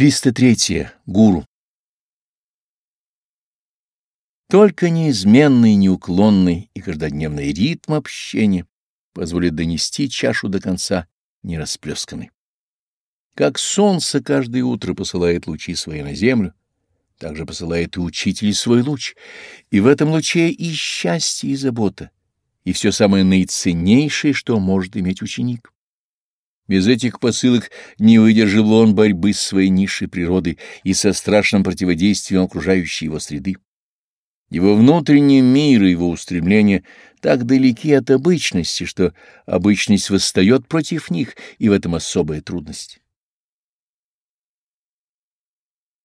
303. Гуру. Только неизменный, неуклонный и каждодневный ритм общения позволит донести чашу до конца нерасплесканной. Как солнце каждое утро посылает лучи свои на землю, так же посылает и учитель свой луч, и в этом луче и счастье, и забота, и все самое наиценнейшее, что может иметь ученик. Без этих посылок не выдержал он борьбы с своей низшей природой и со страшным противодействием окружающей его среды. Его внутренний мир и его устремления так далеки от обычности, что обычность восстает против них, и в этом особая трудность.